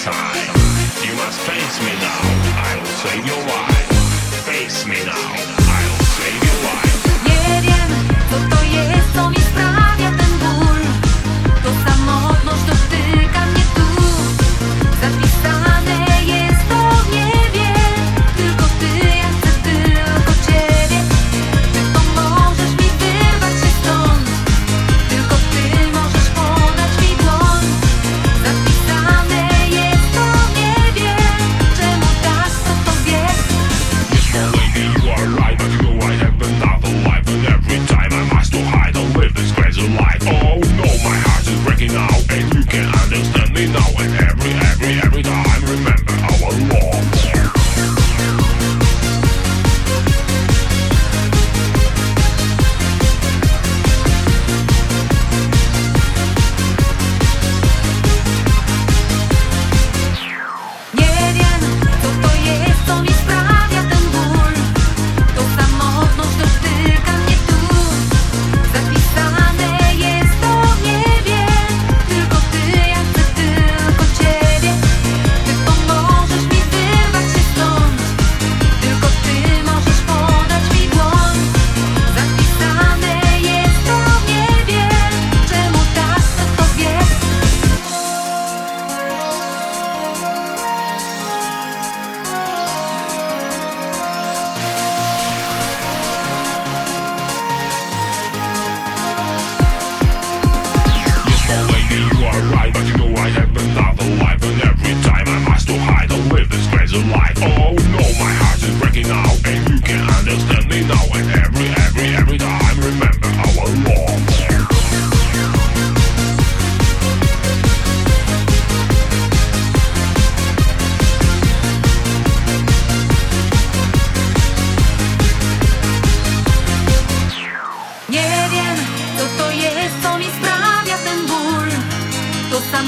side. You must face me now. I will save your life.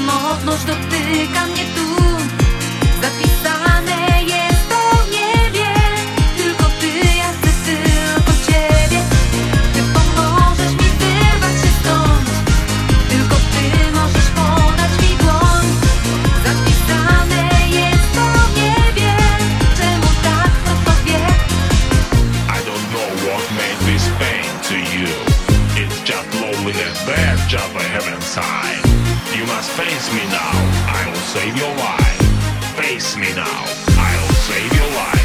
samotność dotyka mnie tu. Zapisane jest to w niebie Tylko Ty, ja chcę tylko Ciebie. Ty pomożesz mi wyrwać się stąd. Tylko Ty możesz podać mi dłoń. Zapisane jest to w niebie Czemu tak to wie? I don't know what made this pain to you. It's just loneliness, bad job I have inside. You must face me now. I will save your life. Face me now. I will save your life.